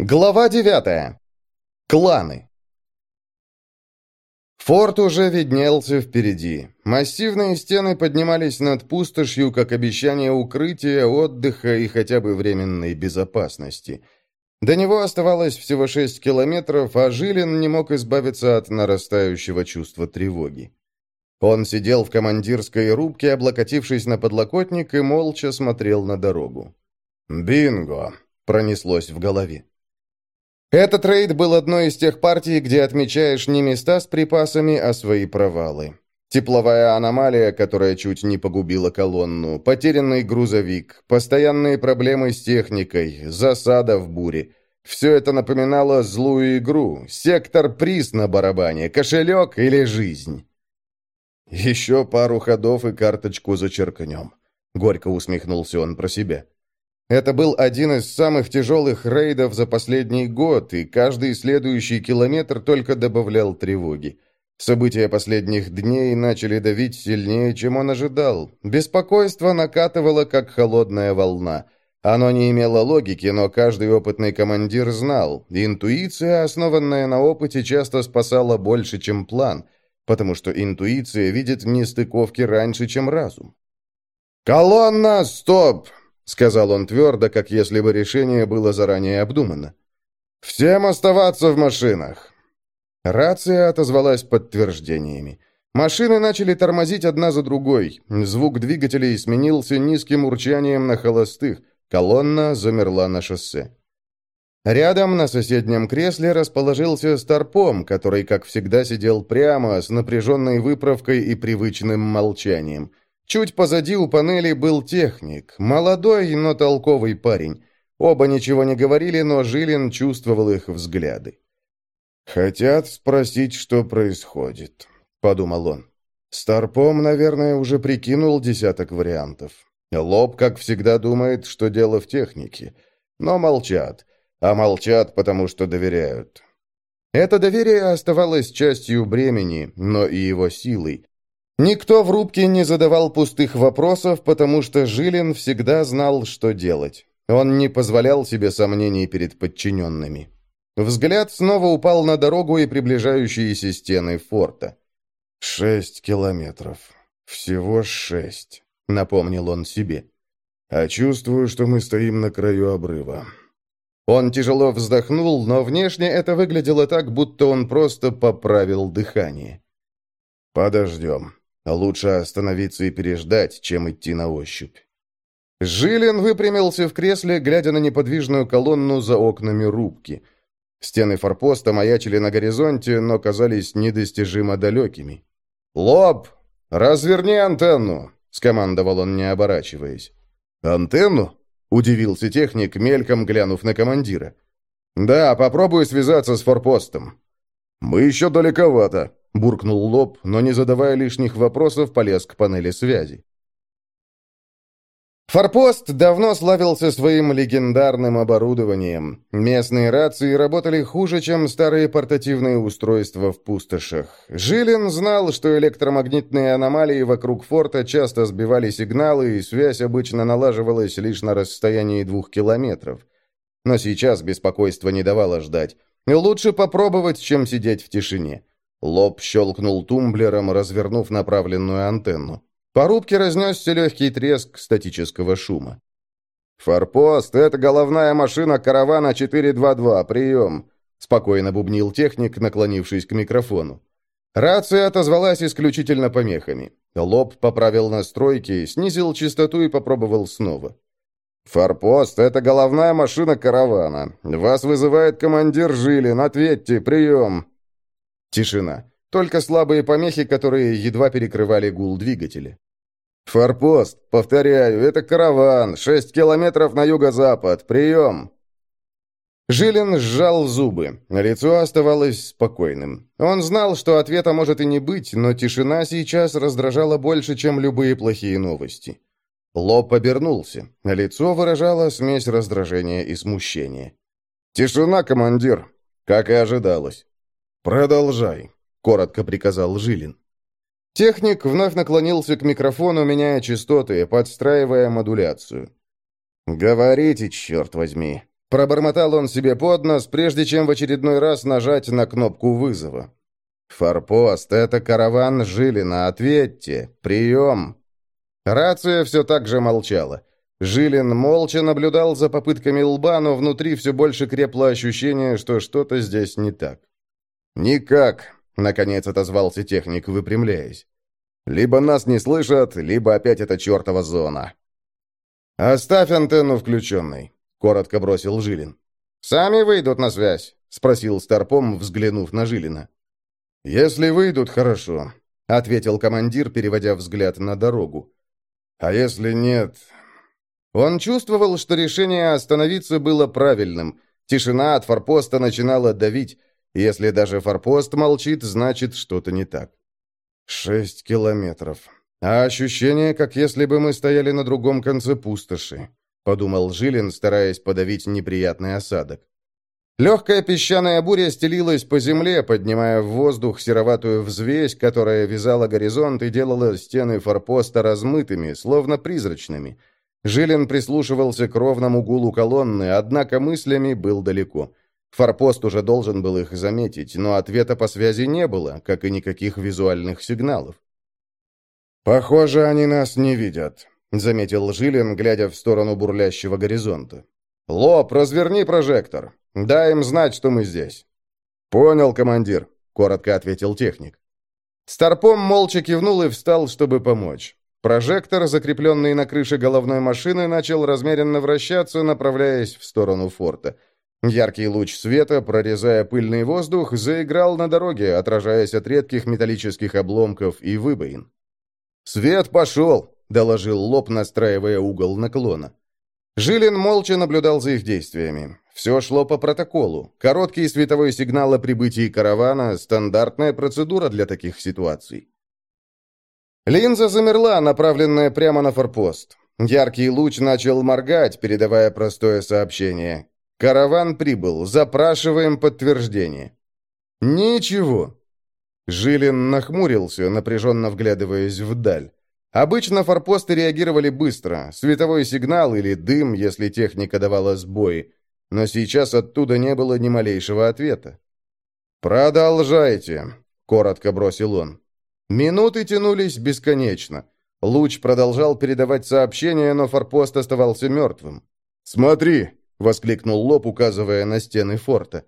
Глава 9. Кланы. Форт уже виднелся впереди. Массивные стены поднимались над пустошью, как обещание укрытия, отдыха и хотя бы временной безопасности. До него оставалось всего шесть километров, а Жилин не мог избавиться от нарастающего чувства тревоги. Он сидел в командирской рубке, облокотившись на подлокотник, и молча смотрел на дорогу. «Бинго!» — пронеслось в голове. Этот рейд был одной из тех партий, где отмечаешь не места с припасами, а свои провалы. Тепловая аномалия, которая чуть не погубила колонну, потерянный грузовик, постоянные проблемы с техникой, засада в буре. Все это напоминало злую игру, сектор-приз на барабане, кошелек или жизнь. «Еще пару ходов и карточку зачеркнем», — горько усмехнулся он про себя. Это был один из самых тяжелых рейдов за последний год, и каждый следующий километр только добавлял тревоги. События последних дней начали давить сильнее, чем он ожидал. Беспокойство накатывало, как холодная волна. Оно не имело логики, но каждый опытный командир знал, интуиция, основанная на опыте, часто спасала больше, чем план, потому что интуиция видит нестыковки раньше, чем разум. «Колонна, стоп! Сказал он твердо, как если бы решение было заранее обдумано. «Всем оставаться в машинах!» Рация отозвалась подтверждениями. Машины начали тормозить одна за другой. Звук двигателей сменился низким урчанием на холостых. Колонна замерла на шоссе. Рядом на соседнем кресле расположился Старпом, который, как всегда, сидел прямо, с напряженной выправкой и привычным молчанием – Чуть позади у панели был техник, молодой, но толковый парень. Оба ничего не говорили, но Жилин чувствовал их взгляды. «Хотят спросить, что происходит», — подумал он. Старпом, наверное, уже прикинул десяток вариантов. Лоб, как всегда, думает, что дело в технике. Но молчат. А молчат, потому что доверяют. Это доверие оставалось частью бремени, но и его силой. Никто в рубке не задавал пустых вопросов, потому что Жилин всегда знал, что делать. Он не позволял себе сомнений перед подчиненными. Взгляд снова упал на дорогу и приближающиеся стены форта. «Шесть километров. Всего шесть», — напомнил он себе. «А чувствую, что мы стоим на краю обрыва». Он тяжело вздохнул, но внешне это выглядело так, будто он просто поправил дыхание. «Подождем», Лучше остановиться и переждать, чем идти на ощупь. Жилин выпрямился в кресле, глядя на неподвижную колонну за окнами рубки. Стены форпоста маячили на горизонте, но казались недостижимо далекими. «Лоб! Разверни антенну!» — скомандовал он, не оборачиваясь. «Антенну?» — удивился техник, мельком глянув на командира. «Да, попробуй связаться с форпостом». «Мы еще далековато», буркнул лоб, но не задавая лишних вопросов, полез к панели связи. Форпост давно славился своим легендарным оборудованием. Местные рации работали хуже, чем старые портативные устройства в пустошах. Жилин знал, что электромагнитные аномалии вокруг форта часто сбивали сигналы, и связь обычно налаживалась лишь на расстоянии двух километров. Но сейчас беспокойство не давало ждать. Лучше попробовать, чем сидеть в тишине. Лоб щелкнул тумблером, развернув направленную антенну. По рубке разнесся легкий треск статического шума. «Форпост, это головная машина каравана 422, прием!» Спокойно бубнил техник, наклонившись к микрофону. Рация отозвалась исключительно помехами. Лоб поправил настройки, снизил частоту и попробовал снова. «Форпост, это головная машина каравана. Вас вызывает командир Жилин. Ответьте, прием!» Тишина. Только слабые помехи, которые едва перекрывали гул двигателя. «Форпост! Повторяю, это караван! Шесть километров на юго-запад! Прием!» Жилин сжал зубы. Лицо оставалось спокойным. Он знал, что ответа может и не быть, но тишина сейчас раздражала больше, чем любые плохие новости. Лоб обернулся. Лицо выражало смесь раздражения и смущения. «Тишина, командир!» «Как и ожидалось». «Продолжай», — коротко приказал Жилин. Техник вновь наклонился к микрофону, меняя частоты, подстраивая модуляцию. «Говорите, черт возьми», Пробормотал он себе под нос, прежде чем в очередной раз нажать на кнопку вызова. «Форпост, это караван Жилина, ответьте! Прием!» Рация все так же молчала. Жилин молча наблюдал за попытками лба, но внутри все больше крепло ощущение, что что-то здесь не так. «Никак», — наконец отозвался техник, выпрямляясь. «Либо нас не слышат, либо опять это чертова зона». «Оставь антенну включенной», — коротко бросил Жилин. «Сами выйдут на связь», — спросил Старпом, взглянув на Жилина. «Если выйдут, хорошо», — ответил командир, переводя взгляд на дорогу. «А если нет, он чувствовал, что решение остановиться было правильным. Тишина от форпоста начинала давить. Если даже форпост молчит, значит, что-то не так. Шесть километров. А ощущение, как если бы мы стояли на другом конце пустоши, подумал Жилин, стараясь подавить неприятный осадок. Легкая песчаная буря стелилась по земле, поднимая в воздух сероватую взвесь, которая вязала горизонт и делала стены форпоста размытыми, словно призрачными. Жилин прислушивался к ровному гулу колонны, однако мыслями был далеко. Форпост уже должен был их заметить, но ответа по связи не было, как и никаких визуальных сигналов. «Похоже, они нас не видят», — заметил Жилин, глядя в сторону бурлящего горизонта. «Лоб, разверни прожектор. Дай им знать, что мы здесь». «Понял, командир», — коротко ответил техник. Старпом молча кивнул и встал, чтобы помочь. Прожектор, закрепленный на крыше головной машины, начал размеренно вращаться, направляясь в сторону форта. Яркий луч света, прорезая пыльный воздух, заиграл на дороге, отражаясь от редких металлических обломков и выбоин. «Свет пошел!» — доложил лоб, настраивая угол наклона. Жилин молча наблюдал за их действиями. Все шло по протоколу. Короткий световой сигнал о прибытии каравана — стандартная процедура для таких ситуаций. Линза замерла, направленная прямо на форпост. Яркий луч начал моргать, передавая простое сообщение. «Караван прибыл. Запрашиваем подтверждение». «Ничего». Жилин нахмурился, напряженно вглядываясь вдаль. Обычно форпосты реагировали быстро, световой сигнал или дым, если техника давала сбои, но сейчас оттуда не было ни малейшего ответа. «Продолжайте», — коротко бросил он. Минуты тянулись бесконечно. Луч продолжал передавать сообщения, но форпост оставался мертвым. «Смотри!» — воскликнул Лоб, указывая на стены форта.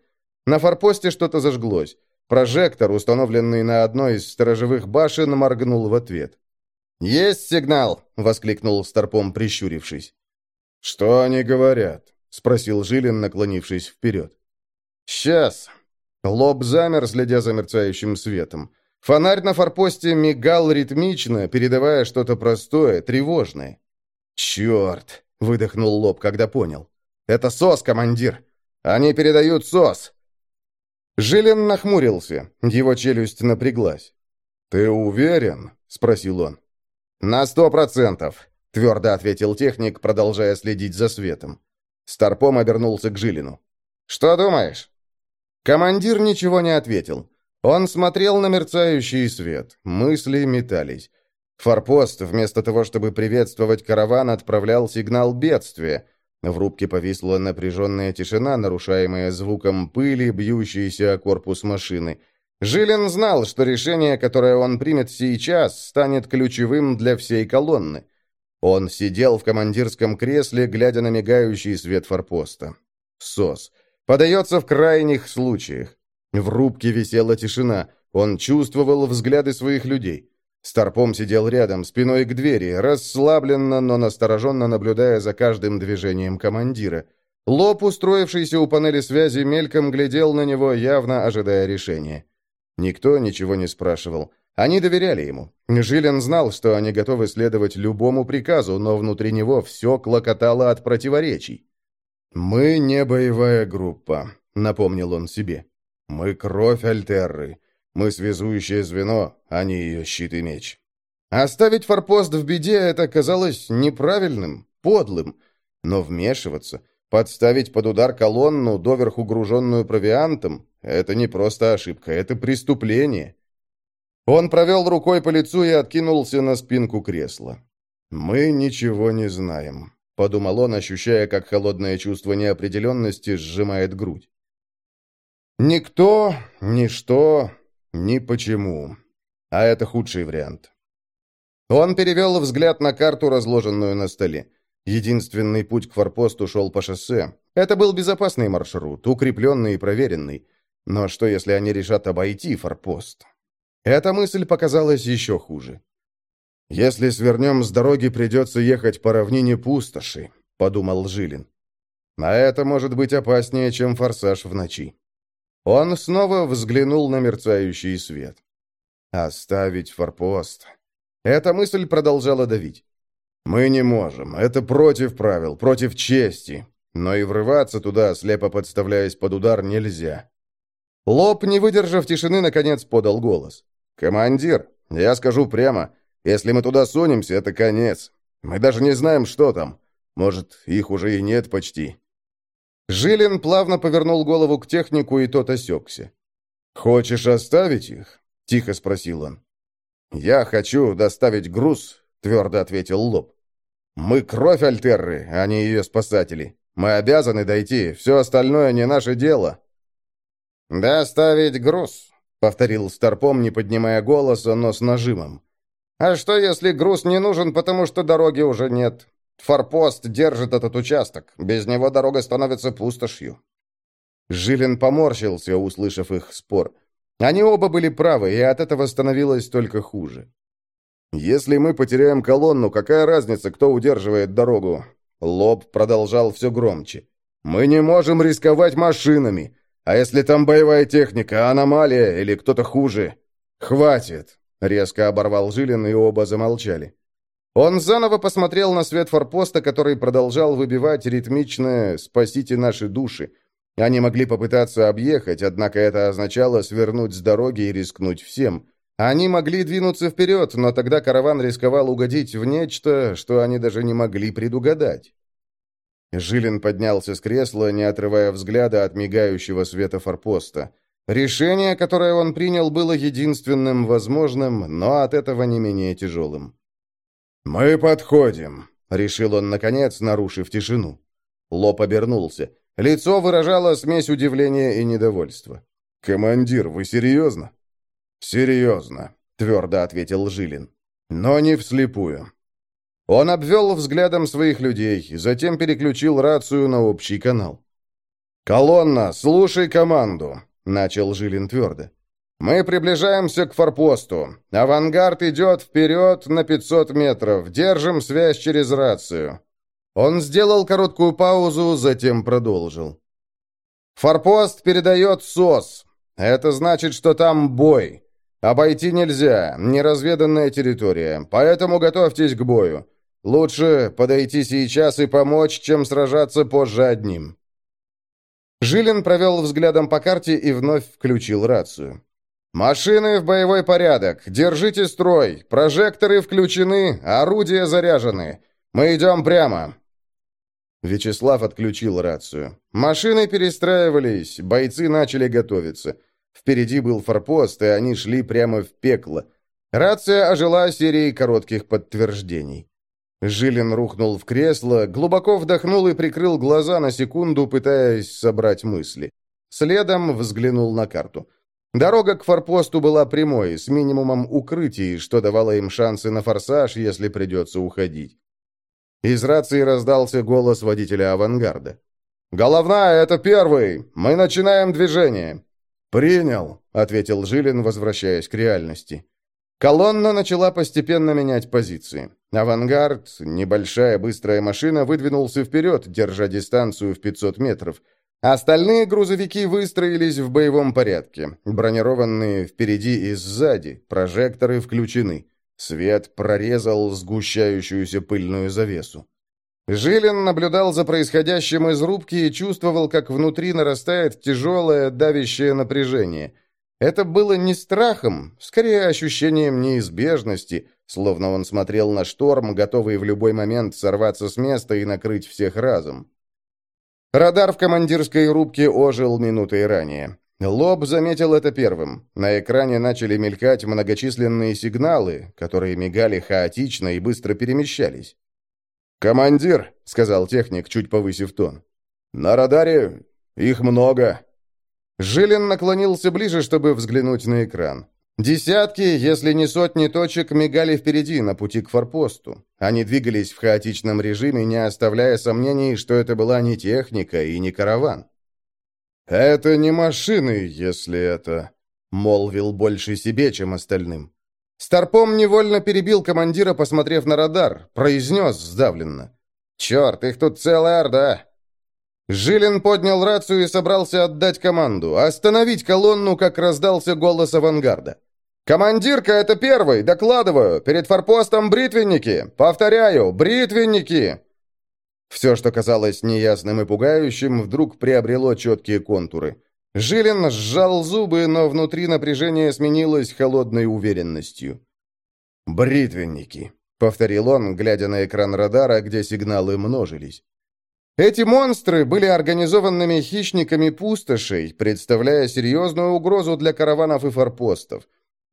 На форпосте что-то зажглось. Прожектор, установленный на одной из сторожевых башен, моргнул в ответ. «Есть сигнал!» — воскликнул Старпом, прищурившись. «Что они говорят?» — спросил Жилин, наклонившись вперед. «Сейчас!» Лоб замер, следя за мерцающим светом. Фонарь на форпосте мигал ритмично, передавая что-то простое, тревожное. «Черт!» — выдохнул лоб, когда понял. «Это СОС, командир! Они передают СОС!» Жилин нахмурился, его челюсть напряглась. «Ты уверен?» — спросил он. «На сто процентов», — твердо ответил техник, продолжая следить за светом. Старпом обернулся к Жилину. «Что думаешь?» Командир ничего не ответил. Он смотрел на мерцающий свет, мысли метались. Форпост, вместо того, чтобы приветствовать караван, отправлял сигнал бедствия. В рубке повисла напряженная тишина, нарушаемая звуком пыли, бьющейся о корпус машины. Жилин знал, что решение, которое он примет сейчас, станет ключевым для всей колонны. Он сидел в командирском кресле, глядя на мигающий свет форпоста. СОС. Подается в крайних случаях. В рубке висела тишина. Он чувствовал взгляды своих людей. Старпом сидел рядом, спиной к двери, расслабленно, но настороженно наблюдая за каждым движением командира. Лоб, устроившийся у панели связи, мельком глядел на него, явно ожидая решения. Никто ничего не спрашивал. Они доверяли ему. Жилин знал, что они готовы следовать любому приказу, но внутри него все клокотало от противоречий. «Мы не боевая группа», — напомнил он себе. Мы кровь Альтерры. Мы связующее звено, а не ее щит и меч. Оставить форпост в беде это казалось неправильным, подлым. Но вмешиваться, подставить под удар колонну, доверху груженную провиантом, это не просто ошибка, это преступление. Он провел рукой по лицу и откинулся на спинку кресла. «Мы ничего не знаем», — подумал он, ощущая, как холодное чувство неопределенности сжимает грудь. Никто, ничто, ни почему. А это худший вариант. Он перевел взгляд на карту, разложенную на столе. Единственный путь к форпосту шел по шоссе. Это был безопасный маршрут, укрепленный и проверенный. Но что, если они решат обойти форпост? Эта мысль показалась еще хуже. «Если свернем с дороги, придется ехать по равнине пустоши», — подумал Жилин. «А это может быть опаснее, чем форсаж в ночи». Он снова взглянул на мерцающий свет. «Оставить форпост». Эта мысль продолжала давить. «Мы не можем. Это против правил, против чести. Но и врываться туда, слепо подставляясь под удар, нельзя». Лоб, не выдержав тишины, наконец подал голос. «Командир, я скажу прямо, если мы туда сунемся, это конец. Мы даже не знаем, что там. Может, их уже и нет почти». Жилин плавно повернул голову к технику, и тот осекся. «Хочешь оставить их?» — тихо спросил он. «Я хочу доставить груз», — твердо ответил Лоб. «Мы кровь Альтерры, а не ее спасатели. Мы обязаны дойти, все остальное не наше дело». «Доставить груз», — повторил Старпом, не поднимая голоса, но с нажимом. А что, если груз не нужен, потому что дороги уже нет? Форпост держит этот участок. Без него дорога становится пустошью. Жилин поморщился, услышав их спор. Они оба были правы, и от этого становилось только хуже. «Если мы потеряем колонну, какая разница, кто удерживает дорогу?» Лоб продолжал все громче. «Мы не можем рисковать машинами. А если там боевая техника, аномалия или кто-то хуже? Хватит. Резко оборвал Жилин, и оба замолчали. Он заново посмотрел на свет форпоста, который продолжал выбивать ритмичное «спасите наши души». Они могли попытаться объехать, однако это означало свернуть с дороги и рискнуть всем. Они могли двинуться вперед, но тогда караван рисковал угодить в нечто, что они даже не могли предугадать. Жилин поднялся с кресла, не отрывая взгляда от мигающего света форпоста. Решение, которое он принял, было единственным возможным, но от этого не менее тяжелым. «Мы подходим», — решил он, наконец, нарушив тишину. Лоб обернулся. Лицо выражало смесь удивления и недовольства. «Командир, вы серьезно?» «Серьезно», — твердо ответил Жилин. «Но не вслепую». Он обвел взглядом своих людей, затем переключил рацию на общий канал. «Колонна, слушай команду. — начал Жилин твердо. «Мы приближаемся к форпосту. Авангард идет вперед на 500 метров. Держим связь через рацию». Он сделал короткую паузу, затем продолжил. «Форпост передает СОС. Это значит, что там бой. Обойти нельзя, неразведанная территория, поэтому готовьтесь к бою. Лучше подойти сейчас и помочь, чем сражаться позже одним». Жилин провел взглядом по карте и вновь включил рацию. «Машины в боевой порядок! Держите строй! Прожекторы включены, орудия заряжены! Мы идем прямо!» Вячеслав отключил рацию. Машины перестраивались, бойцы начали готовиться. Впереди был форпост, и они шли прямо в пекло. Рация ожила серией коротких подтверждений. Жилин рухнул в кресло, глубоко вдохнул и прикрыл глаза на секунду, пытаясь собрать мысли. Следом взглянул на карту. Дорога к форпосту была прямой, с минимумом укрытий, что давало им шансы на форсаж, если придется уходить. Из рации раздался голос водителя авангарда. «Головная, это первый! Мы начинаем движение!» «Принял», — ответил Жилин, возвращаясь к реальности. Колонна начала постепенно менять позиции. Авангард, небольшая быстрая машина, выдвинулся вперед, держа дистанцию в 500 метров. Остальные грузовики выстроились в боевом порядке, бронированные впереди и сзади, прожекторы включены. Свет прорезал сгущающуюся пыльную завесу. Жилин наблюдал за происходящим из рубки и чувствовал, как внутри нарастает тяжелое, давящее напряжение – это было не страхом, скорее ощущением неизбежности, словно он смотрел на шторм, готовый в любой момент сорваться с места и накрыть всех разом. Радар в командирской рубке ожил минутой ранее. Лоб заметил это первым. На экране начали мелькать многочисленные сигналы, которые мигали хаотично и быстро перемещались. «Командир», — сказал техник, чуть повысив тон. «На радаре их много». Жилин наклонился ближе, чтобы взглянуть на экран. Десятки, если не сотни точек, мигали впереди, на пути к форпосту. Они двигались в хаотичном режиме, не оставляя сомнений, что это была не техника и не караван. «Это не машины, если это...» — молвил больше себе, чем остальным. Старпом невольно перебил командира, посмотрев на радар, произнес сдавленно. «Черт, их тут целая орда!» Жилин поднял рацию и собрался отдать команду, остановить колонну, как раздался голос авангарда. «Командирка, это первый! Докладываю! Перед форпостом бритвенники! Повторяю, бритвенники!» Все, что казалось неясным и пугающим, вдруг приобрело четкие контуры. Жилин сжал зубы, но внутри напряжение сменилось холодной уверенностью. «Бритвенники», — повторил он, глядя на экран радара, где сигналы множились. Эти монстры были организованными хищниками пустошей, представляя серьезную угрозу для караванов и форпостов.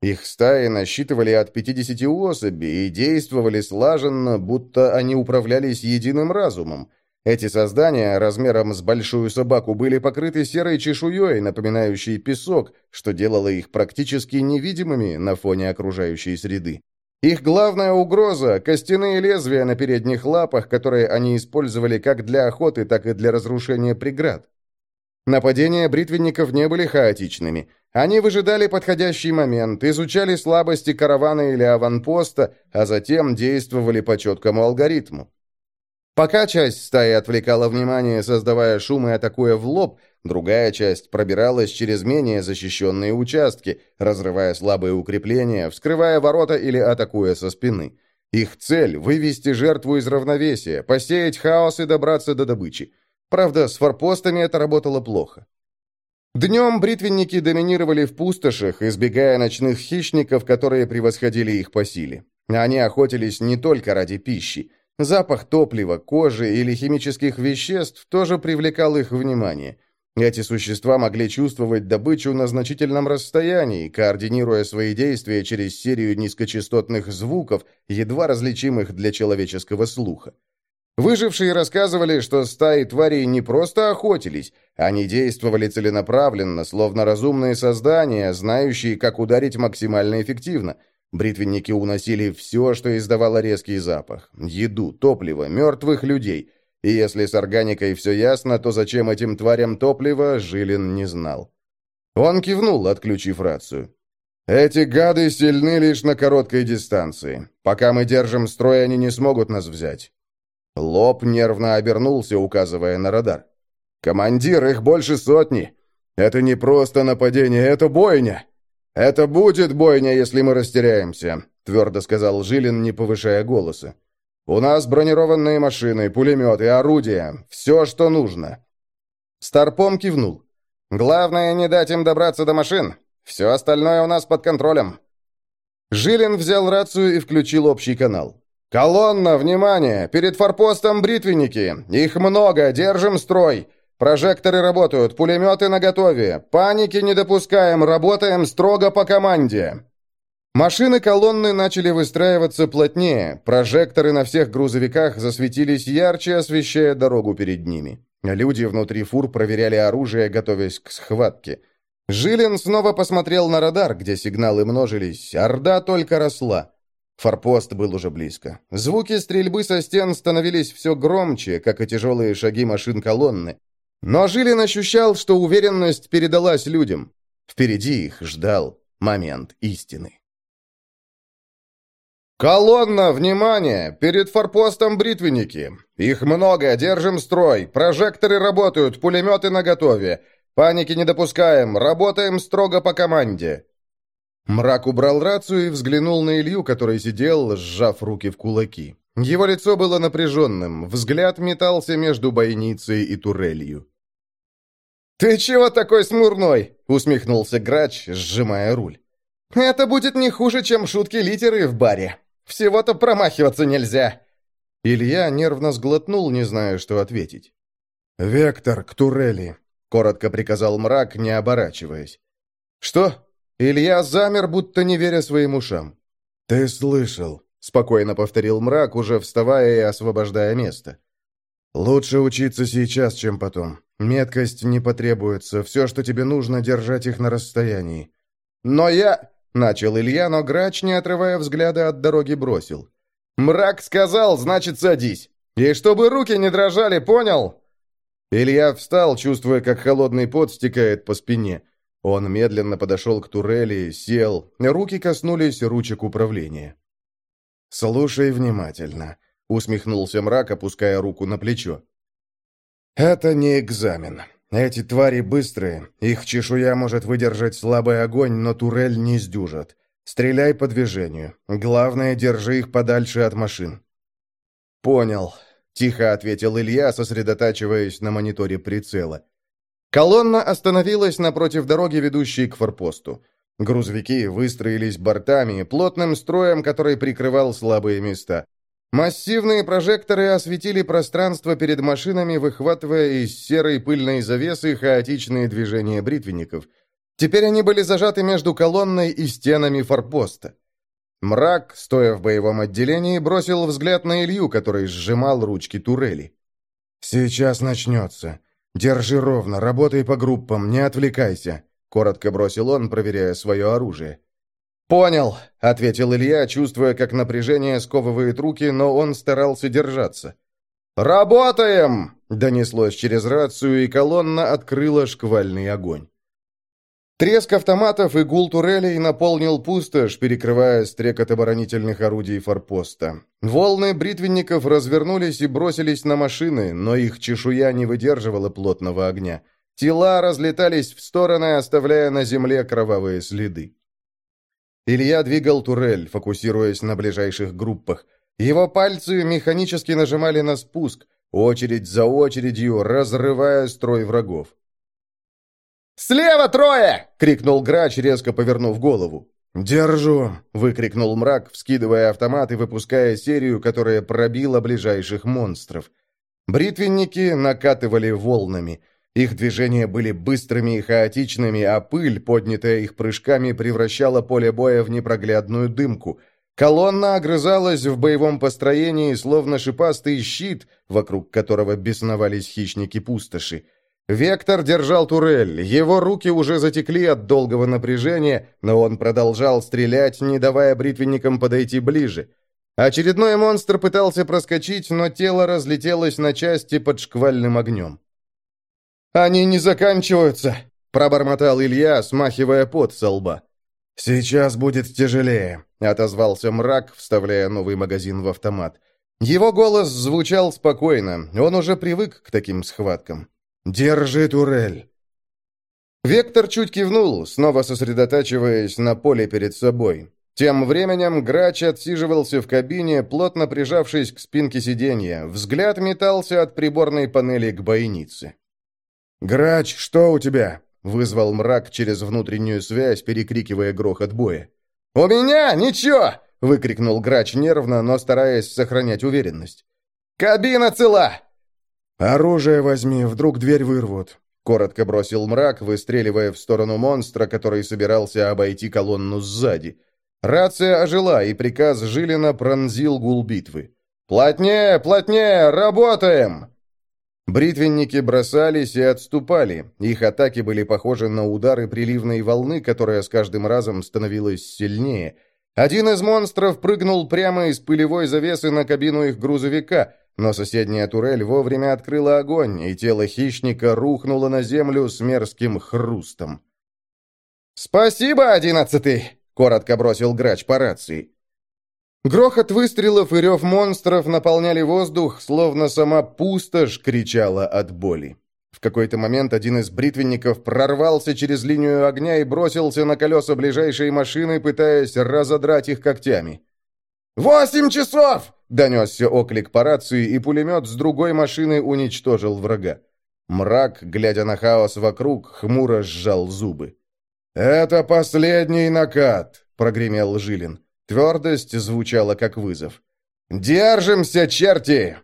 Их стаи насчитывали от 50 особей и действовали слаженно, будто они управлялись единым разумом. Эти создания размером с большую собаку были покрыты серой чешуей, напоминающей песок, что делало их практически невидимыми на фоне окружающей среды. Их главная угроза – костяные лезвия на передних лапах, которые они использовали как для охоты, так и для разрушения преград. Нападения бритвенников не были хаотичными. Они выжидали подходящий момент, изучали слабости каравана или аванпоста, а затем действовали по четкому алгоритму. Пока часть стаи отвлекала внимание, создавая шум и атакуя в лоб, другая часть пробиралась через менее защищенные участки, разрывая слабые укрепления, вскрывая ворота или атакуя со спины. Их цель – вывести жертву из равновесия, посеять хаос и добраться до добычи. Правда, с форпостами это работало плохо. Днем бритвенники доминировали в пустошах, избегая ночных хищников, которые превосходили их по силе. Они охотились не только ради пищи. Запах топлива, кожи или химических веществ тоже привлекал их внимание. Эти существа могли чувствовать добычу на значительном расстоянии, координируя свои действия через серию низкочастотных звуков, едва различимых для человеческого слуха. Выжившие рассказывали, что стаи тварей не просто охотились, они действовали целенаправленно, словно разумные создания, знающие, как ударить максимально эффективно – Бритвенники уносили все, что издавало резкий запах. Еду, топливо, мертвых людей. И если с органикой все ясно, то зачем этим тварям топливо, Жилин не знал. Он кивнул, отключив рацию. «Эти гады сильны лишь на короткой дистанции. Пока мы держим строй, они не смогут нас взять». Лоб нервно обернулся, указывая на радар. «Командир, их больше сотни. Это не просто нападение, это бойня. «Это будет бойня, если мы растеряемся», — твердо сказал Жилин, не повышая голоса. «У нас бронированные машины, пулеметы, орудия, все, что нужно». Старпом кивнул. «Главное, не дать им добраться до машин. Все остальное у нас под контролем». Жилин взял рацию и включил общий канал. «Колонна, внимание! Перед форпостом бритвенники! Их много, держим строй! Прожекторы работают, пулеметы наготове. Паники не допускаем, работаем строго по команде. Машины колонны начали выстраиваться плотнее. Прожекторы на всех грузовиках засветились ярче, освещая дорогу перед ними. Люди внутри фур проверяли оружие, готовясь к схватке. Жилин снова посмотрел на радар, где сигналы множились. Орда только росла. Форпост был уже близко. Звуки стрельбы со стен становились все громче, как и тяжелые шаги машин колонны. Но Жилин ощущал, что уверенность передалась людям. Впереди их ждал момент истины. «Колонна, внимание! Перед форпостом бритвенники! Их много, держим строй! Прожекторы работают, пулеметы наготове! Паники не допускаем, работаем строго по команде!» Мрак убрал рацию и взглянул на Илью, который сидел, сжав руки в кулаки. Его лицо было напряженным, взгляд метался между бойницей и турелью. «Ты чего такой смурной?» — усмехнулся Грач, сжимая руль. «Это будет не хуже, чем шутки литеры в баре. Всего-то промахиваться нельзя». Илья нервно сглотнул, не зная, что ответить. «Вектор к турели», — коротко приказал мрак, не оборачиваясь. «Что?» Илья замер, будто не веря своим ушам. «Ты слышал. Спокойно повторил мрак, уже вставая и освобождая место. «Лучше учиться сейчас, чем потом. Меткость не потребуется. Все, что тебе нужно, держать их на расстоянии». «Но я...» — начал Илья, но грач, не отрывая взгляда от дороги, бросил. «Мрак сказал, значит, садись. И чтобы руки не дрожали, понял?» Илья встал, чувствуя, как холодный пот стекает по спине. Он медленно подошел к турели, сел, руки коснулись ручек управления. «Слушай внимательно», — усмехнулся мрак, опуская руку на плечо. «Это не экзамен. Эти твари быстрые, их чешуя может выдержать слабый огонь, но турель не сдюжат. Стреляй по движению. Главное, держи их подальше от машин». «Понял», — тихо ответил Илья, сосредотачиваясь на мониторе прицела. Колонна остановилась напротив дороги, ведущей к форпосту. Грузовики выстроились бортами, плотным строем, который прикрывал слабые места. Массивные прожекторы осветили пространство перед машинами, выхватывая из серой пыльной завесы хаотичные движения бритвенников. Теперь они были зажаты между колонной и стенами форпоста. Мрак, стоя в боевом отделении, бросил взгляд на Илью, который сжимал ручки турели. «Сейчас начнется. Держи ровно, работай по группам, не отвлекайся», — коротко бросил он, проверяя свое оружие. «Понял», — ответил Илья, чувствуя, как напряжение сковывает руки, но он старался держаться. «Работаем!» — донеслось через рацию, и колонна открыла шквальный огонь. Треск автоматов и гул турелей наполнил пустошь, перекрывая стрекот оборонительных орудий форпоста. Волны бритвенников развернулись и бросились на машины, но их чешуя не выдерживала плотного огня. Тела разлетались в стороны, оставляя на земле кровавые следы. Илья двигал турель, фокусируясь на ближайших группах. Его пальцы механически нажимали на спуск, очередь за очередью, разрывая строй врагов. «Слева трое!» — крикнул грач, резко повернув голову. «Держу!» — выкрикнул мрак, вскидывая автомат и выпуская серию, которая пробила ближайших монстров. Бритвенники накатывали волнами — их движения были быстрыми и хаотичными, а пыль, поднятая их прыжками, превращала поле боя в непроглядную дымку. Колонна огрызалась в боевом построении, словно шипастый щит, вокруг которого бесновались хищники пустоши. Вектор держал турель, его руки уже затекли от долгого напряжения, но он продолжал стрелять, не давая бритвенникам подойти ближе. Очередной монстр пытался проскочить, но тело разлетелось на части под шквальным огнем. «Они не заканчиваются!» — пробормотал Илья, смахивая пот со лба. «Сейчас будет тяжелее», — отозвался мрак, вставляя новый магазин в автомат. Его голос звучал спокойно, он уже привык к таким схваткам. «Держи турель!» Вектор чуть кивнул, снова сосредотачиваясь на поле перед собой. Тем временем Грач отсиживался в кабине, плотно прижавшись к спинке сиденья. Взгляд метался от приборной панели к бойнице. «Грач, что у тебя?» — вызвал мрак через внутреннюю связь, перекрикивая грохот боя. «У меня ничего!» — выкрикнул Грач нервно, но стараясь сохранять уверенность. «Кабина цела!» «Оружие возьми, вдруг дверь вырвут», — коротко бросил мрак, выстреливая в сторону монстра, который собирался обойти колонну сзади. Рация ожила, и приказ Жилина пронзил гул битвы. «Плотнее, плотнее, работаем!» Бритвенники бросались и отступали. Их атаки были похожи на удары приливной волны, которая с каждым разом становилась сильнее. Один из монстров прыгнул прямо из пылевой завесы на кабину их грузовика, но соседняя турель вовремя открыла огонь, и тело хищника рухнуло на землю с мерзким хрустом. «Спасибо, одиннадцатый!» — коротко бросил грач по рации. Грохот выстрелов и рев монстров наполняли воздух, словно сама пустошь кричала от боли. В какой-то момент один из бритвенников прорвался через линию огня и бросился на колеса ближайшей машины, пытаясь разодрать их когтями. «Восемь часов!» — донесся оклик по рации, и пулемет с другой машины уничтожил врага. Мрак, глядя на хаос вокруг, хмуро сжал зубы. «Это последний накат!» — прогремел Жилин. Твердость звучала как вызов. «Держимся, черти!»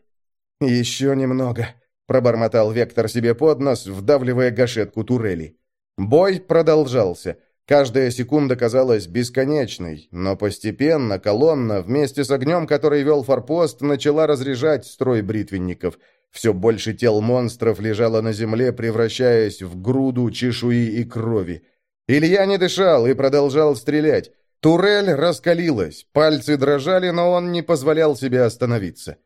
«Еще немного», — пробормотал Вектор себе под нос, вдавливая гашетку турели. Бой продолжался. Каждая секунда казалась бесконечной, но постепенно колонна, вместе с огнем, который вел форпост, начала разряжать строй бритвенников. Все больше тел монстров лежало на земле, превращаясь в груду чешуи и крови. Илья не дышал и продолжал стрелять. Турель раскалилась, пальцы дрожали, но он не позволял себе остановиться.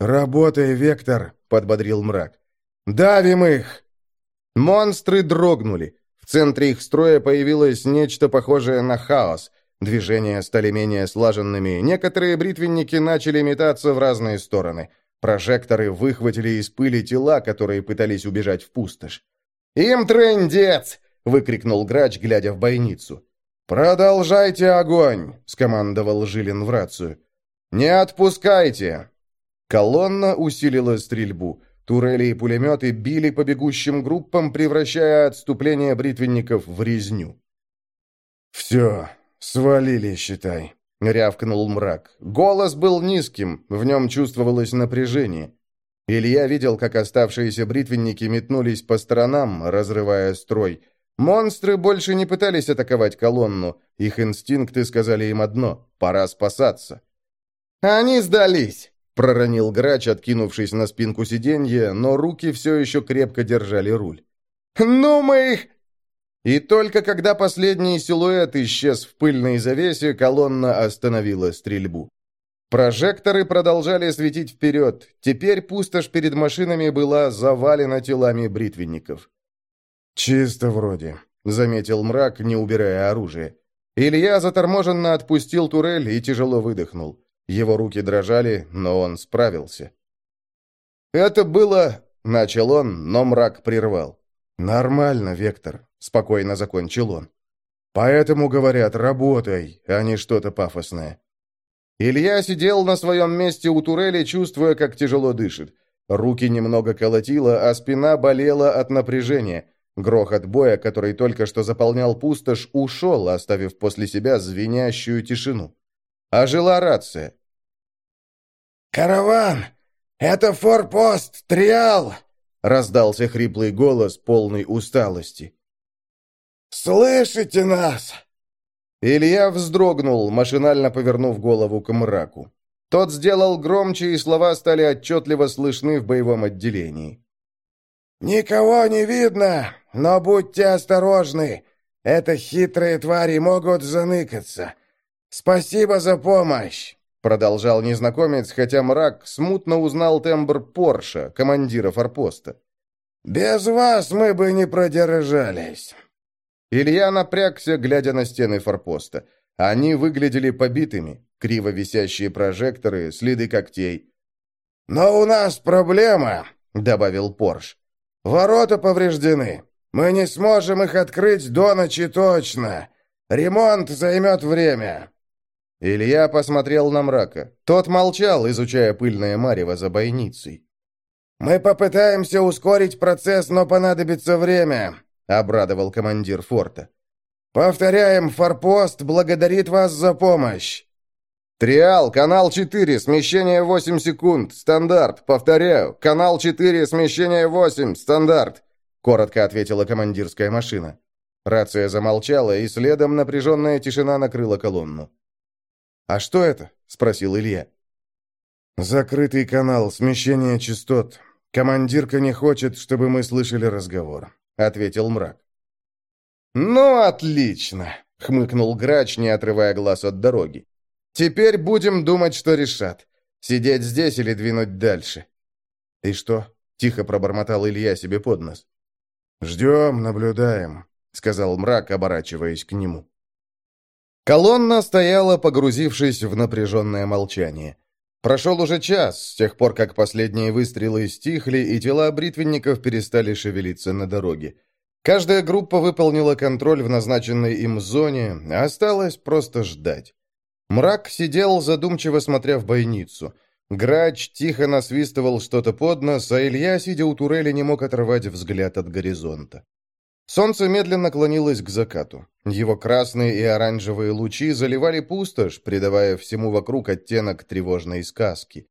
«Работай, Вектор!» — подбодрил мрак. «Давим их!» Монстры дрогнули. В центре их строя появилось нечто похожее на хаос. Движения стали менее слаженными, некоторые бритвенники начали метаться в разные стороны. Прожекторы выхватили из пыли тела, которые пытались убежать в пустошь. «Им трындец!» — выкрикнул грач, глядя в бойницу. «Продолжайте огонь!» — скомандовал Жилин в рацию. «Не отпускайте!» Колонна усилила стрельбу. Турели и пулеметы били по бегущим группам, превращая отступление бритвенников в резню. «Все, свалили, считай», — рявкнул мрак. Голос был низким, в нем чувствовалось напряжение. Илья видел, как оставшиеся бритвенники метнулись по сторонам, разрывая строй — Монстры больше не пытались атаковать колонну. Их инстинкты сказали им одно — пора спасаться. «Они сдались!» — проронил грач, откинувшись на спинку сиденья, но руки все еще крепко держали руль. «Ну мы их...» И только когда последний силуэт исчез в пыльной завесе, колонна остановила стрельбу. Прожекторы продолжали светить вперед. Теперь пустошь перед машинами была завалена телами бритвенников. «Чисто вроде», — заметил мрак, не убирая оружие. Илья заторможенно отпустил турель и тяжело выдохнул. Его руки дрожали, но он справился. «Это было...» — начал он, но мрак прервал. «Нормально, Вектор», — спокойно закончил он. «Поэтому, говорят, работай, а не что-то пафосное». Илья сидел на своем месте у турели, чувствуя, как тяжело дышит. Руки немного колотило, а спина болела от напряжения. Грохот боя, который только что заполнял пустошь, ушел, оставив после себя звенящую тишину. Ожила рация. «Караван! Это форпост! Триал!» — раздался хриплый голос, полный усталости. «Слышите нас?» Илья вздрогнул, машинально повернув голову к мраку. Тот сделал громче, и слова стали отчетливо слышны в боевом отделении. «Никого не видно, но будьте осторожны. Это хитрые твари могут заныкаться. Спасибо за помощь!» Продолжал незнакомец, хотя мрак смутно узнал тембр Порша, командира форпоста. «Без вас мы бы не продержались». Илья напрягся, глядя на стены форпоста. Они выглядели побитыми, криво висящие прожекторы, следы когтей. «Но у нас проблема», — добавил Порш. «Ворота повреждены. Мы не сможем их открыть до ночи точно. Ремонт займет время». Илья посмотрел на мрака. Тот молчал, изучая пыльное марево за бойницей. «Мы попытаемся ускорить процесс, но понадобится время», — обрадовал командир форта. «Повторяем, форпост благодарит вас за помощь». «Триал, канал 4, смещение 8 секунд, стандарт, повторяю, канал 4, смещение 8, стандарт», коротко ответила командирская машина. Рация замолчала, и следом напряженная тишина накрыла колонну. «А что это?» — спросил Илья. «Закрытый канал, смещение частот. Командирка не хочет, чтобы мы слышали разговор», — ответил мрак. «Ну, отлично!» — хмыкнул грач, не отрывая глаз от дороги. Теперь будем думать, что решат. Сидеть здесь или двинуть дальше. И что? Тихо пробормотал Илья себе под нос. «Ждем, наблюдаем», — сказал мрак, оборачиваясь к нему. Колонна стояла, погрузившись в напряженное молчание. Прошел уже час, с тех пор, как последние выстрелы стихли, и тела бритвенников перестали шевелиться на дороге. Каждая группа выполнила контроль в назначенной им зоне, а осталось просто ждать. Мрак сидел, задумчиво смотря в бойницу. Грач тихо насвистывал что-то под нос, а Илья, сидя у турели, не мог оторвать взгляд от горизонта. Солнце медленно клонилось к закату. Его красные и оранжевые лучи заливали пустошь, придавая всему вокруг оттенок тревожной сказки.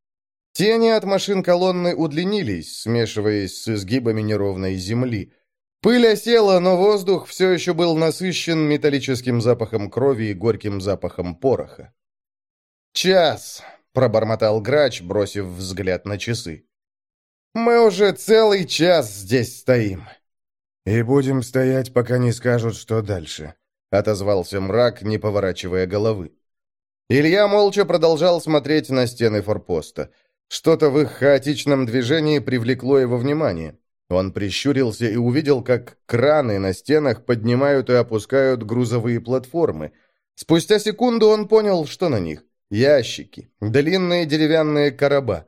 Тени от машин колонны удлинились, смешиваясь с изгибами неровной земли. Пыль осела, но воздух все еще был насыщен металлическим запахом крови и горьким запахом пороха. «Час!» — пробормотал грач, бросив взгляд на часы. «Мы уже целый час здесь стоим». «И будем стоять, пока не скажут, что дальше», — отозвался мрак, не поворачивая головы. Илья молча продолжал смотреть на стены форпоста. Что-то в их хаотичном движении привлекло его внимание. Он прищурился и увидел, как краны на стенах поднимают и опускают грузовые платформы. Спустя секунду он понял, что на них. Ящики, длинные деревянные короба.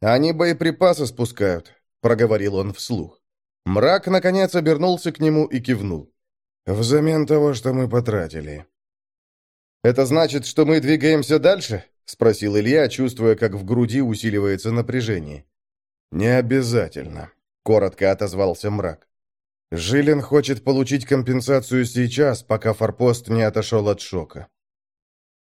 «Они боеприпасы спускают», — проговорил он вслух. Мрак, наконец, обернулся к нему и кивнул. «Взамен того, что мы потратили». «Это значит, что мы двигаемся дальше?» — спросил Илья, чувствуя, как в груди усиливается напряжение. «Не обязательно», коротко отозвался мрак. Жилин хочет получить компенсацию сейчас, пока форпост не отошел от шока.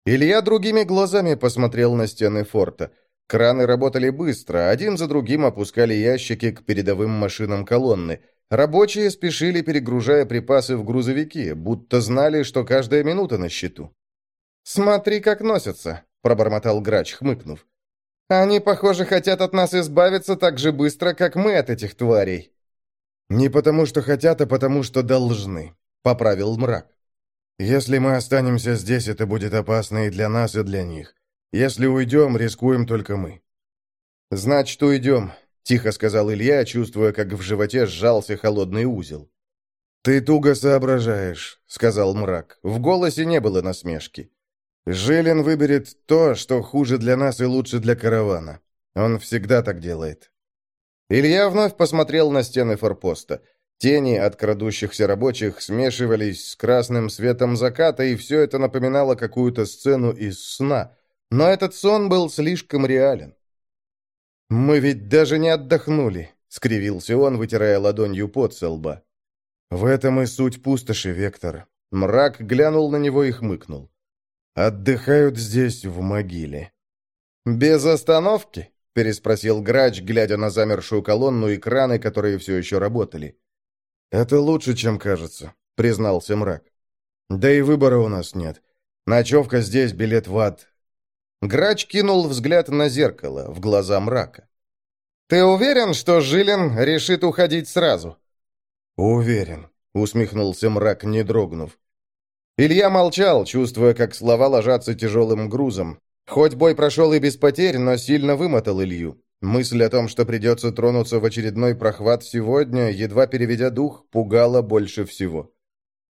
Илья другими глазами посмотрел на стены форта. Краны работали быстро, один за другим опускали ящики к передовым машинам колонны. Рабочие спешили, перегружая припасы в грузовики, будто знали, что каждая минута на счету. «Смотри, как носятся», — пробормотал грач, хмыкнув. Они, похоже, хотят от нас избавиться так же быстро, как мы от этих тварей». «Не потому что хотят, а потому что должны», — поправил мрак. «Если мы останемся здесь, это будет опасно и для нас, и для них. Если уйдем, рискуем только мы». «Значит, уйдем», — тихо сказал Илья, чувствуя, как в животе сжался холодный узел. «Ты туго соображаешь», — сказал мрак. В голосе не было насмешки. Жилин выберет то, что хуже для нас и лучше для каравана. Он всегда так делает. Илья вновь посмотрел на стены форпоста. Тени от крадущихся рабочих смешивались с красным светом заката, и все это напоминало какую-то сцену из сна. Но этот сон был слишком реален. «Мы ведь даже не отдохнули», — скривился он, вытирая ладонью пот со лба. «В этом и суть пустоши, Вектор». Мрак глянул на него и хмыкнул. Отдыхают здесь, в могиле». «Без остановки?» — переспросил грач, глядя на замершую колонну и краны, которые все еще работали. «Это лучше, чем кажется», — признался мрак. «Да и выбора у нас нет. Ночевка здесь, билет в ад». Грач кинул взгляд на зеркало, в глаза мрака. «Ты уверен, что Жилин решит уходить сразу?» «Уверен», — усмехнулся мрак, не дрогнув. Илья молчал, чувствуя, как слова ложатся тяжелым грузом. Хоть бой прошел и без потерь, но сильно вымотал Илью. Мысль о том, что придется тронуться в очередной прохват сегодня, едва переведя дух, пугала больше всего.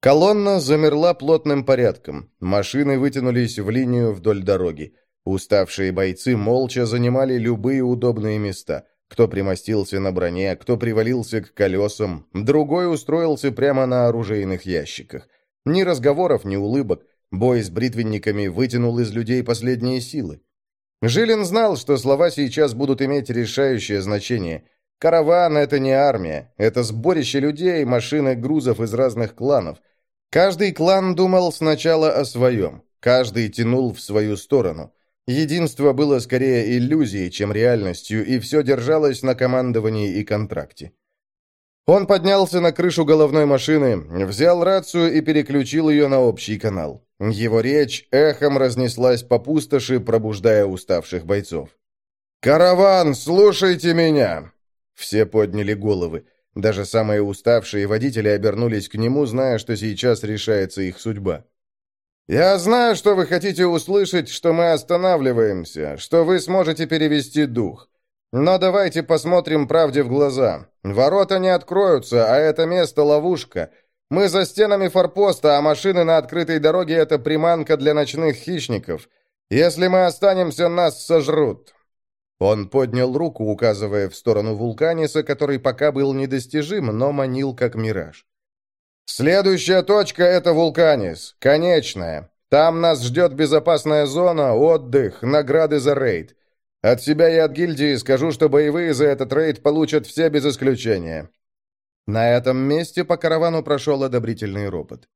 Колонна замерла плотным порядком. Машины вытянулись в линию вдоль дороги. Уставшие бойцы молча занимали любые удобные места. Кто примостился на броне, кто привалился к колесам, другой устроился прямо на оружейных ящиках. Ни разговоров, ни улыбок. Бой с бритвенниками вытянул из людей последние силы. Жилин знал, что слова сейчас будут иметь решающее значение. Караван — это не армия, это сборище людей, машины, грузов из разных кланов. Каждый клан думал сначала о своем, каждый тянул в свою сторону. Единство было скорее иллюзией, чем реальностью, и все держалось на командовании и контракте. Он поднялся на крышу головной машины, взял рацию и переключил ее на общий канал. Его речь эхом разнеслась по пустоши, пробуждая уставших бойцов. «Караван, слушайте меня!» Все подняли головы. Даже самые уставшие водители обернулись к нему, зная, что сейчас решается их судьба. «Я знаю, что вы хотите услышать, что мы останавливаемся, что вы сможете перевести дух. Но давайте посмотрим правде в глаза. Ворота не откроются, а это место ловушка. Мы за стенами форпоста, а машины на открытой дороге — это приманка для ночных хищников. Если мы останемся, нас сожрут». Он поднял руку, указывая в сторону вулканиса, который пока был недостижим, но манил как мираж. «Следующая точка — это вулканис. Конечная. Там нас ждет безопасная зона, отдых, награды за рейд. От себя и от гильдии скажу, что боевые за этот рейд получат все без исключения». На этом месте по каравану прошел одобрительный ропот.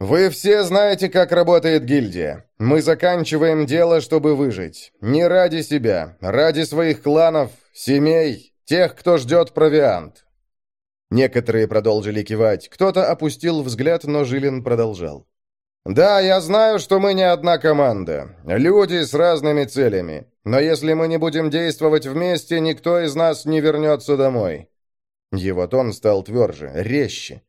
«Вы все знаете, как работает гильдия. Мы заканчиваем дело, чтобы выжить. Не ради себя, ради своих кланов, семей, тех, кто ждет провиант. Некоторые продолжили кивать, кто-то опустил взгляд, но Жилин продолжал. «Да, я знаю, что мы не одна команда. Люди с разными целями. Но если мы не будем действовать вместе, никто из нас не вернется домой». Его тон стал тверже, резче.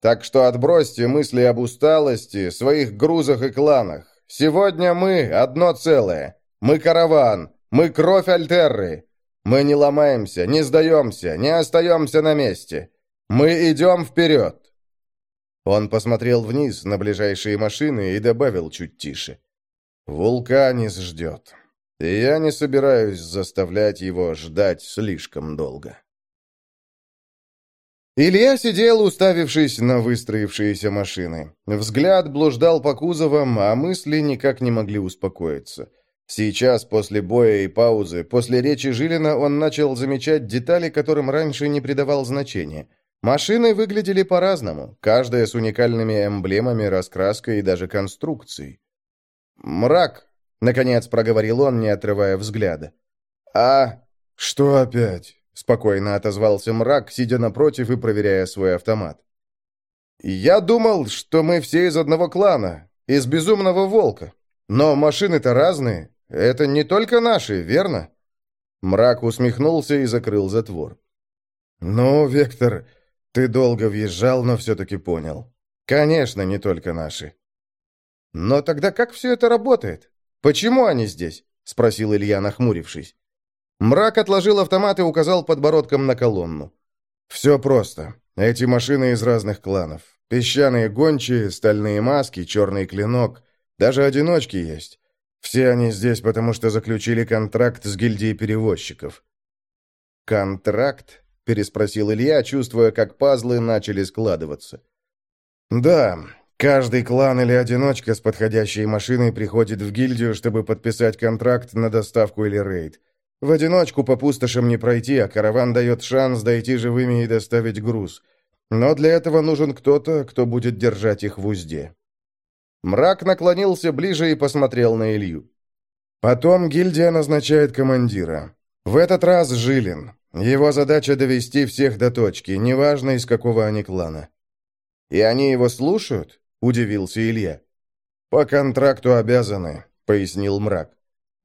«Так что отбросьте мысли об усталости, своих грузах и кланах. Сегодня мы одно целое. Мы караван. Мы кровь Альтерры. Мы не ломаемся, не сдаемся, не остаемся на месте. Мы идем вперед!» Он посмотрел вниз на ближайшие машины и добавил чуть тише. «Вулканис ждет, и я не собираюсь заставлять его ждать слишком долго». Илья сидел, уставившись на выстроившиеся машины. Взгляд блуждал по кузовам, а мысли никак не могли успокоиться. Сейчас, после боя и паузы, после речи Жилина, он начал замечать детали, которым раньше не придавал значения. Машины выглядели по-разному, каждая с уникальными эмблемами, раскраской и даже конструкцией. «Мрак», — наконец проговорил он, не отрывая взгляда. «А...» «Что опять?» — спокойно отозвался мрак, сидя напротив и проверяя свой автомат. «Я думал, что мы все из одного клана, из Безумного Волка. Но машины-то разные, это не только наши, верно?» Мрак усмехнулся и закрыл затвор. «Ну, Вектор, ты долго въезжал, но все-таки понял. Конечно, не только наши». «Но тогда как все это работает? Почему они здесь?» — спросил Илья, нахмурившись. Мрак отложил автомат и указал подбородком на колонну. «Все просто. Эти машины из разных кланов. Песчаные гончие, стальные маски, черный клинок. Даже одиночки есть. Все они здесь, потому что заключили контракт с гильдией перевозчиков». «Контракт?» — переспросил Илья, чувствуя, как пазлы начали складываться. «Да, каждый клан или одиночка с подходящей машиной приходит в гильдию, чтобы подписать контракт на доставку или рейд. В одиночку по пустошам не пройти, а караван дает шанс дойти живыми и доставить груз. Но для этого нужен кто-то, кто будет держать их в узде». Мрак наклонился ближе и посмотрел на Илью. Потом гильдия назначает командира. В этот раз Жилин. Его задача довести всех до точки, неважно, из какого они клана. «И они его слушают?» – удивился Илья. «По контракту обязаны», – пояснил мрак.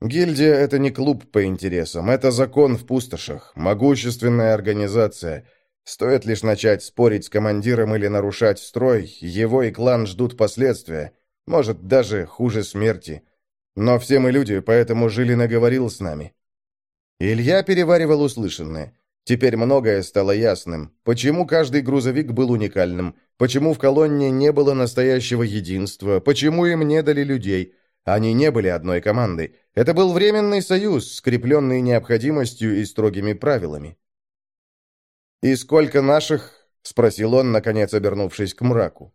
«Гильдия – это не клуб по интересам, это закон в пустошах, могущественная организация. Стоит лишь начать спорить с командиром или нарушать строй, его и клан ждут последствия. Может, даже хуже смерти. Но все мы люди, поэтому жили наговорил с нами. Илья переваривал услышанное. Теперь многое стало ясным. Почему каждый грузовик был уникальным? Почему в колонне не было настоящего единства? Почему им не дали людей? Они не были одной командой. Это был временный союз, скрепленный необходимостью и строгими правилами. «И сколько наших?» — спросил он, наконец обернувшись к мраку.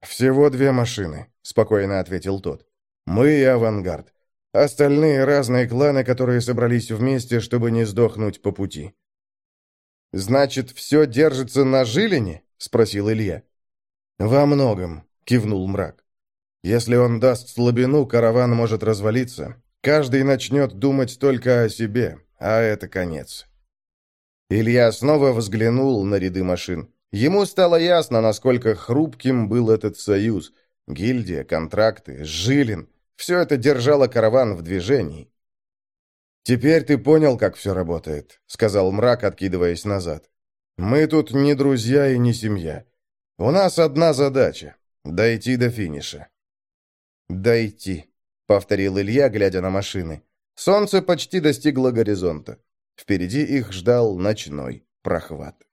«Всего две машины», — спокойно ответил тот. «Мы и авангард. Остальные разные кланы, которые собрались вместе, чтобы не сдохнуть по пути». «Значит, все держится на Жилине?» — спросил Илья. «Во многом», — кивнул мрак. «Если он даст слабину, караван может развалиться. Каждый начнет думать только о себе, а это конец». Илья снова взглянул на ряды машин. Ему стало ясно, насколько хрупким был этот союз. Гильдия, контракты, Жилин — все это держало караван в движении. «Теперь ты понял, как все работает», — сказал мрак, откидываясь назад. «Мы тут не друзья и не семья. У нас одна задача — дойти до финиша». «Дойти», — повторил Илья, глядя на машины. Солнце почти достигло горизонта. Впереди их ждал ночной прохват.